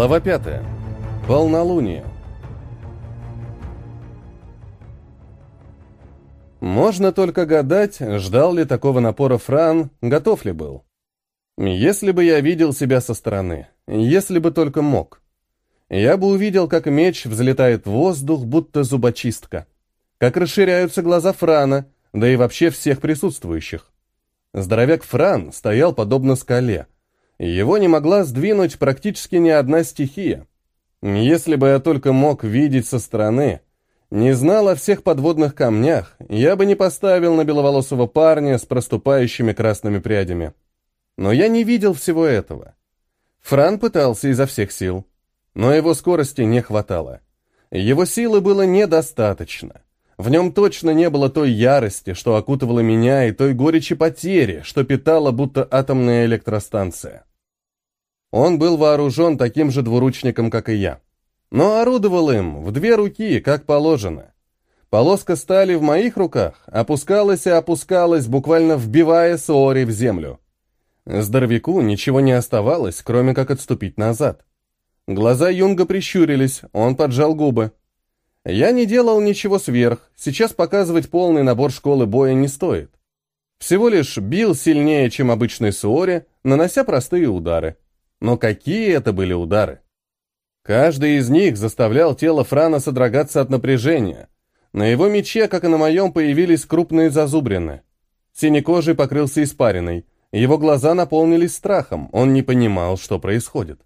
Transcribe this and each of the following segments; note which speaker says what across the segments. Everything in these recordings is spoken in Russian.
Speaker 1: Глава 5. Полнолуние. Можно только гадать, ждал ли такого напора Фран, готов ли был. Если бы я видел себя со стороны, если бы только мог. Я бы увидел, как меч взлетает в воздух, будто зубочистка. Как расширяются глаза Франа, да и вообще всех присутствующих. Здоровяк Фран стоял подобно скале — его не могла сдвинуть практически ни одна стихия. Если бы я только мог видеть со стороны, не знал о всех подводных камнях, я бы не поставил на беловолосого парня с проступающими красными прядями. Но я не видел всего этого. Фран пытался изо всех сил, но его скорости не хватало. Его силы было недостаточно. В нем точно не было той ярости, что окутывала меня, и той горечи потери, что питала будто атомная электростанция. Он был вооружен таким же двуручником, как и я. Но орудовал им в две руки, как положено. Полоска стали в моих руках опускалась и опускалась, буквально вбивая Соори в землю. Здоровяку ничего не оставалось, кроме как отступить назад. Глаза Юнга прищурились, он поджал губы. Я не делал ничего сверх, сейчас показывать полный набор школы боя не стоит. Всего лишь бил сильнее, чем обычный Суори, нанося простые удары. Но какие это были удары! Каждый из них заставлял тело Франа содрогаться от напряжения. На его мече, как и на моем, появились крупные зазубрины. Синекожий покрылся испариной. Его глаза наполнились страхом, он не понимал, что происходит.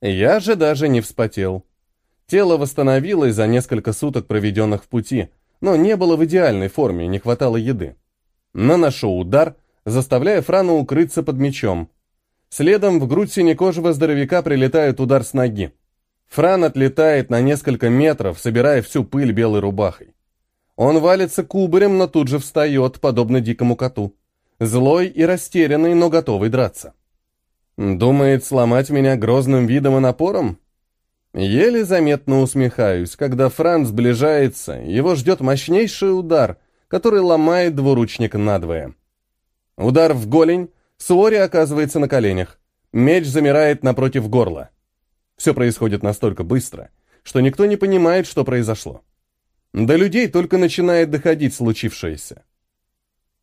Speaker 1: Я же даже не вспотел. Тело восстановилось за несколько суток, проведенных в пути, но не было в идеальной форме, не хватало еды. Наношу удар, заставляя Франа укрыться под мечом. Следом в грудь синекожего здоровяка прилетает удар с ноги. Фран отлетает на несколько метров, собирая всю пыль белой рубахой. Он валится кубарем, но тут же встает, подобно дикому коту. Злой и растерянный, но готовый драться. Думает сломать меня грозным видом и напором? Еле заметно усмехаюсь, когда Фран сближается, его ждет мощнейший удар, который ломает двуручник надвое. Удар в голень, Суори оказывается на коленях. Меч замирает напротив горла. Все происходит настолько быстро, что никто не понимает, что произошло. До людей только начинает доходить случившееся.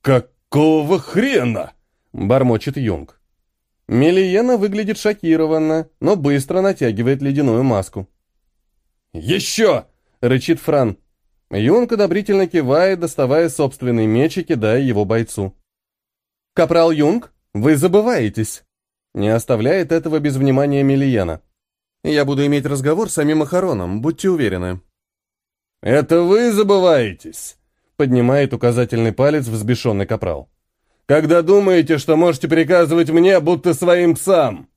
Speaker 2: «Какого хрена?» — бормочет Юнг.
Speaker 1: Мелиена выглядит шокированно, но быстро натягивает ледяную маску.
Speaker 2: «Еще!»
Speaker 1: — рычит Фран. Юнг одобрительно кивает, доставая собственный меч и кидая его бойцу. «Капрал Юнг?» «Вы забываетесь!» Не оставляет этого без внимания Милиена. «Я буду иметь разговор с самим Ахароном, будьте уверены».
Speaker 2: «Это вы забываетесь!»
Speaker 1: Поднимает указательный палец взбешенный капрал.
Speaker 2: «Когда думаете, что можете приказывать мне, будто своим псам!»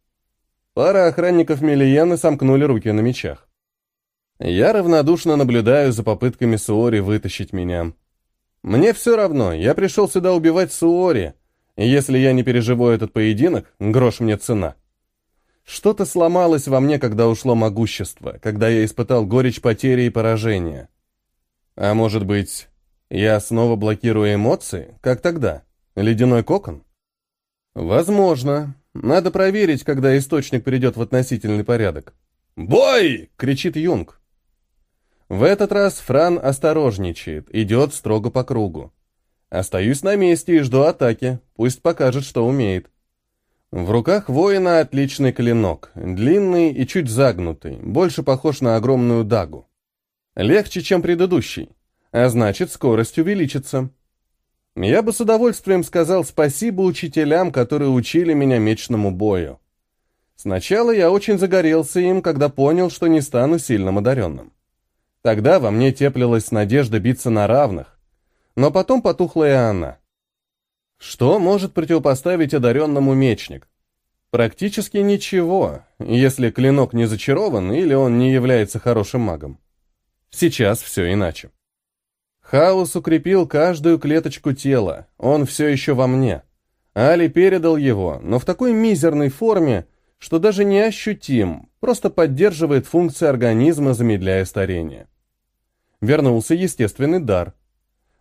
Speaker 1: Пара охранников Милиены сомкнули руки на мечах. Я равнодушно наблюдаю за попытками Суори вытащить меня. Мне все равно, я пришел сюда убивать Суори, если я не переживу этот поединок, грош мне цена. Что-то сломалось во мне, когда ушло могущество, когда я испытал горечь потери и поражения. А может быть, я снова блокирую эмоции, как тогда? Ледяной кокон? Возможно. Надо проверить, когда источник придет в относительный порядок.
Speaker 2: «Бой!»
Speaker 1: — кричит Юнг. В этот раз Фран осторожничает, идет строго по кругу. Остаюсь на месте и жду атаки, пусть покажет, что умеет. В руках воина отличный клинок, длинный и чуть загнутый, больше похож на огромную дагу. Легче, чем предыдущий, а значит, скорость увеличится. Я бы с удовольствием сказал спасибо учителям, которые учили меня мечному бою. Сначала я очень загорелся им, когда понял, что не стану сильным одаренным. Тогда во мне теплилась надежда биться на равных, но потом потухла и она. Что может противопоставить одаренному мечник? Практически ничего, если клинок не зачарован или он не является хорошим магом. Сейчас все иначе. Хаос укрепил каждую клеточку тела, он все еще во мне. Али передал его, но в такой мизерной форме, что даже не ощутим, просто поддерживает функции организма, замедляя старение. Вернулся естественный дар –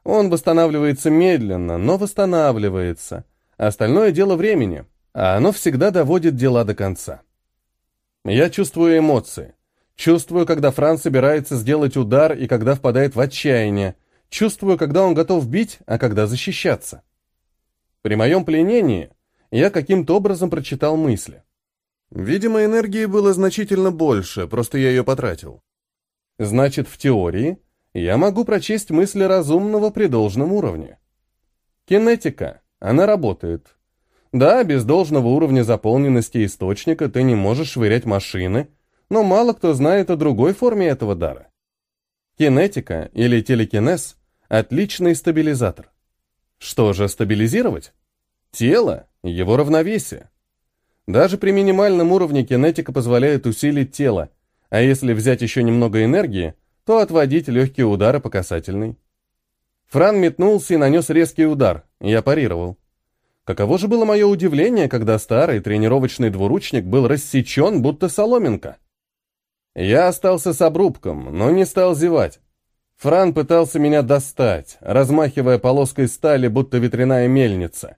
Speaker 1: он восстанавливается медленно, но восстанавливается. Остальное дело времени, а оно всегда доводит дела до конца. Я чувствую эмоции. Чувствую, когда Франц собирается сделать удар и когда впадает в отчаяние. Чувствую, когда он готов бить, а когда защищаться. При моем пленении я каким-то образом прочитал мысли. Видимо, энергии было значительно больше, просто я ее потратил. Значит, в теории я могу прочесть мысли разумного при должном уровне. Кинетика, она работает. Да, без должного уровня заполненности источника ты не можешь швырять машины, но мало кто знает о другой форме этого дара. Кинетика или телекинез – отличный стабилизатор. Что же стабилизировать? Тело, его равновесие. Даже при минимальном уровне кинетика позволяет усилить тело, а если взять еще немного энергии, то отводить легкие удары по касательной. Фран метнулся и нанес резкий удар, я парировал. Каково же было мое удивление, когда старый тренировочный двуручник был рассечен, будто соломинка. Я остался с обрубком, но не стал зевать. Фран пытался меня достать, размахивая полоской стали, будто ветряная мельница.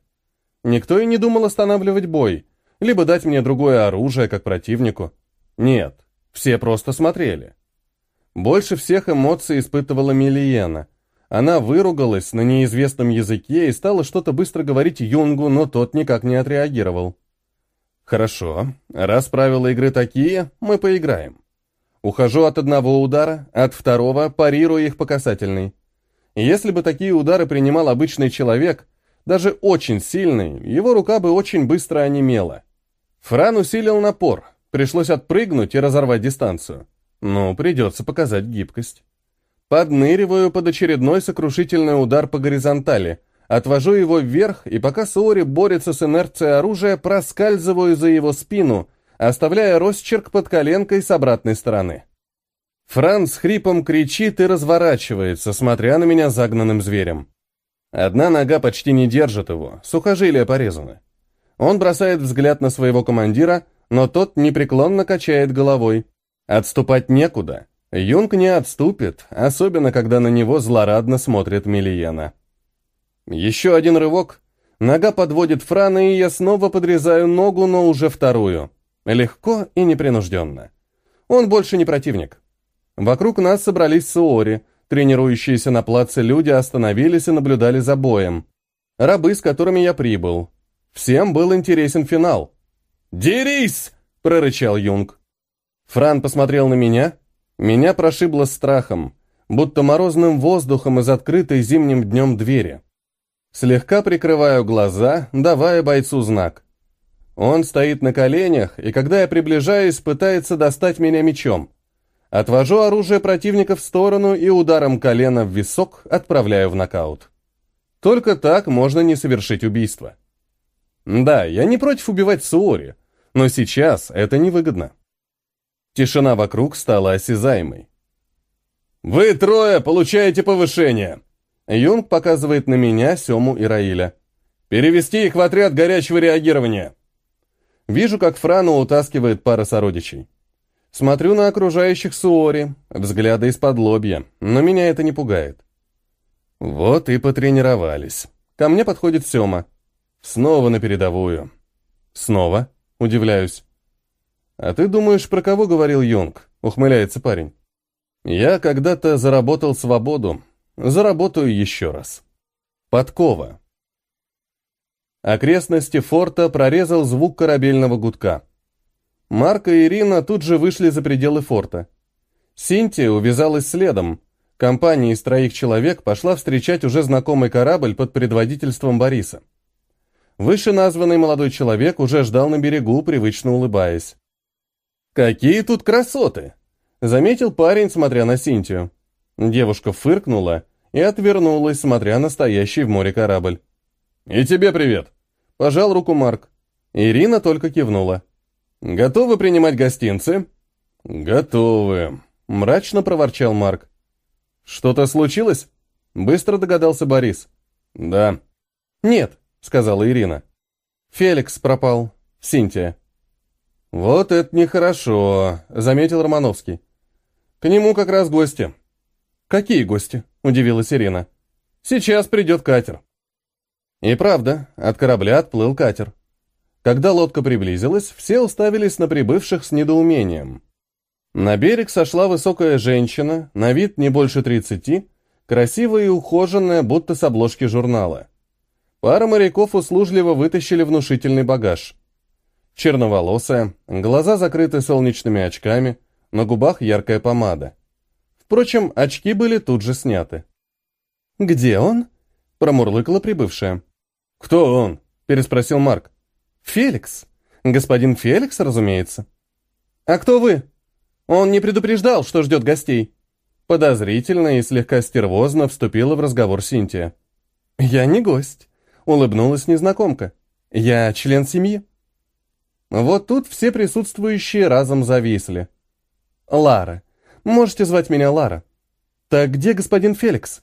Speaker 1: Никто и не думал останавливать бой, либо дать мне другое оружие, как противнику. Нет, все просто смотрели. Больше всех эмоций испытывала Милиена. Она выругалась на неизвестном языке и стала что-то быстро говорить Юнгу, но тот никак не отреагировал. «Хорошо, раз правила игры такие, мы поиграем. Ухожу от одного удара, от второго парирую их по касательной. Если бы такие удары принимал обычный человек, даже очень сильный, его рука бы очень быстро онемела. Фран усилил напор, пришлось отпрыгнуть и разорвать дистанцию. Ну, придется показать гибкость. Подныриваю под очередной сокрушительный удар по горизонтали, отвожу его вверх, и пока Суори борется с инерцией оружия, проскальзываю за его спину, оставляя росчерк под коленкой с обратной стороны. Франц хрипом кричит и разворачивается, смотря на меня загнанным зверем. Одна нога почти не держит его, сухожилия порезаны. Он бросает взгляд на своего командира, но тот непреклонно качает головой. Отступать некуда. Юнг не отступит, особенно когда на него злорадно смотрит Милиена. Еще один рывок. Нога подводит Франа, и я снова подрезаю ногу, но уже вторую. Легко и непринужденно. Он больше не противник. Вокруг нас собрались суори. Тренирующиеся на плаце люди остановились и наблюдали за боем. Рабы, с которыми я прибыл. Всем был интересен финал. «Дерись!» — прорычал Юнг. Фран посмотрел на меня, меня прошибло страхом, будто морозным воздухом из открытой зимним днем двери. Слегка прикрываю глаза, давая бойцу знак. Он стоит на коленях, и когда я приближаюсь, пытается достать меня мечом. Отвожу оружие противника в сторону и ударом колена в висок отправляю в нокаут. Только так можно не совершить убийство. Да, я не против убивать Суори, но сейчас это невыгодно. Тишина вокруг стала осязаемой. «Вы трое получаете повышение!» Юнг показывает на меня, Сему и Раиля. «Перевести их в отряд горячего реагирования!» Вижу, как Франу утаскивает пара сородичей. Смотрю на окружающих Суори, взгляды из-под лобья, но меня это не пугает. Вот и потренировались. Ко мне подходит Сема. Снова на передовую. Снова? Удивляюсь. «А ты думаешь, про кого говорил Юнг?» — ухмыляется парень. «Я когда-то заработал свободу. Заработаю еще раз». Подкова. Окрестности форта прорезал звук корабельного гудка. Марк и Ирина тут же вышли за пределы форта. Синтия увязалась следом. Компания из троих человек пошла встречать уже знакомый корабль под предводительством Бориса. Вышеназванный молодой человек уже ждал на берегу, привычно улыбаясь. «Какие тут красоты!» — заметил парень, смотря на Синтию. Девушка фыркнула и отвернулась, смотря на стоящий в море корабль. «И тебе привет!» — пожал руку Марк. Ирина только кивнула. «Готовы принимать гостинцы?» «Готовы», — мрачно проворчал Марк. «Что-то случилось?» — быстро догадался Борис. «Да». «Нет», — сказала Ирина. «Феликс пропал. Синтия». «Вот это нехорошо», — заметил Романовский. «К нему как раз гости». «Какие гости?» — удивилась Ирина. «Сейчас придет катер». И правда, от корабля отплыл катер. Когда лодка приблизилась, все уставились на прибывших с недоумением. На берег сошла высокая женщина, на вид не больше тридцати, красивая и ухоженная, будто с обложки журнала. Пара моряков услужливо вытащили внушительный багаж. Черноволосая, глаза закрыты солнечными очками, на губах яркая помада. Впрочем, очки были тут же сняты. «Где он?» — промурлыкала прибывшая.
Speaker 2: «Кто он?»
Speaker 1: — переспросил Марк. «Феликс. Господин Феликс, разумеется». «А кто вы?» Он не предупреждал, что ждет гостей. Подозрительно и слегка стервозно вступила в разговор Синтия. «Я не гость», — улыбнулась незнакомка. «Я член семьи». Вот тут все присутствующие разом зависли. «Лара. Можете звать меня Лара. Так где господин Феликс?»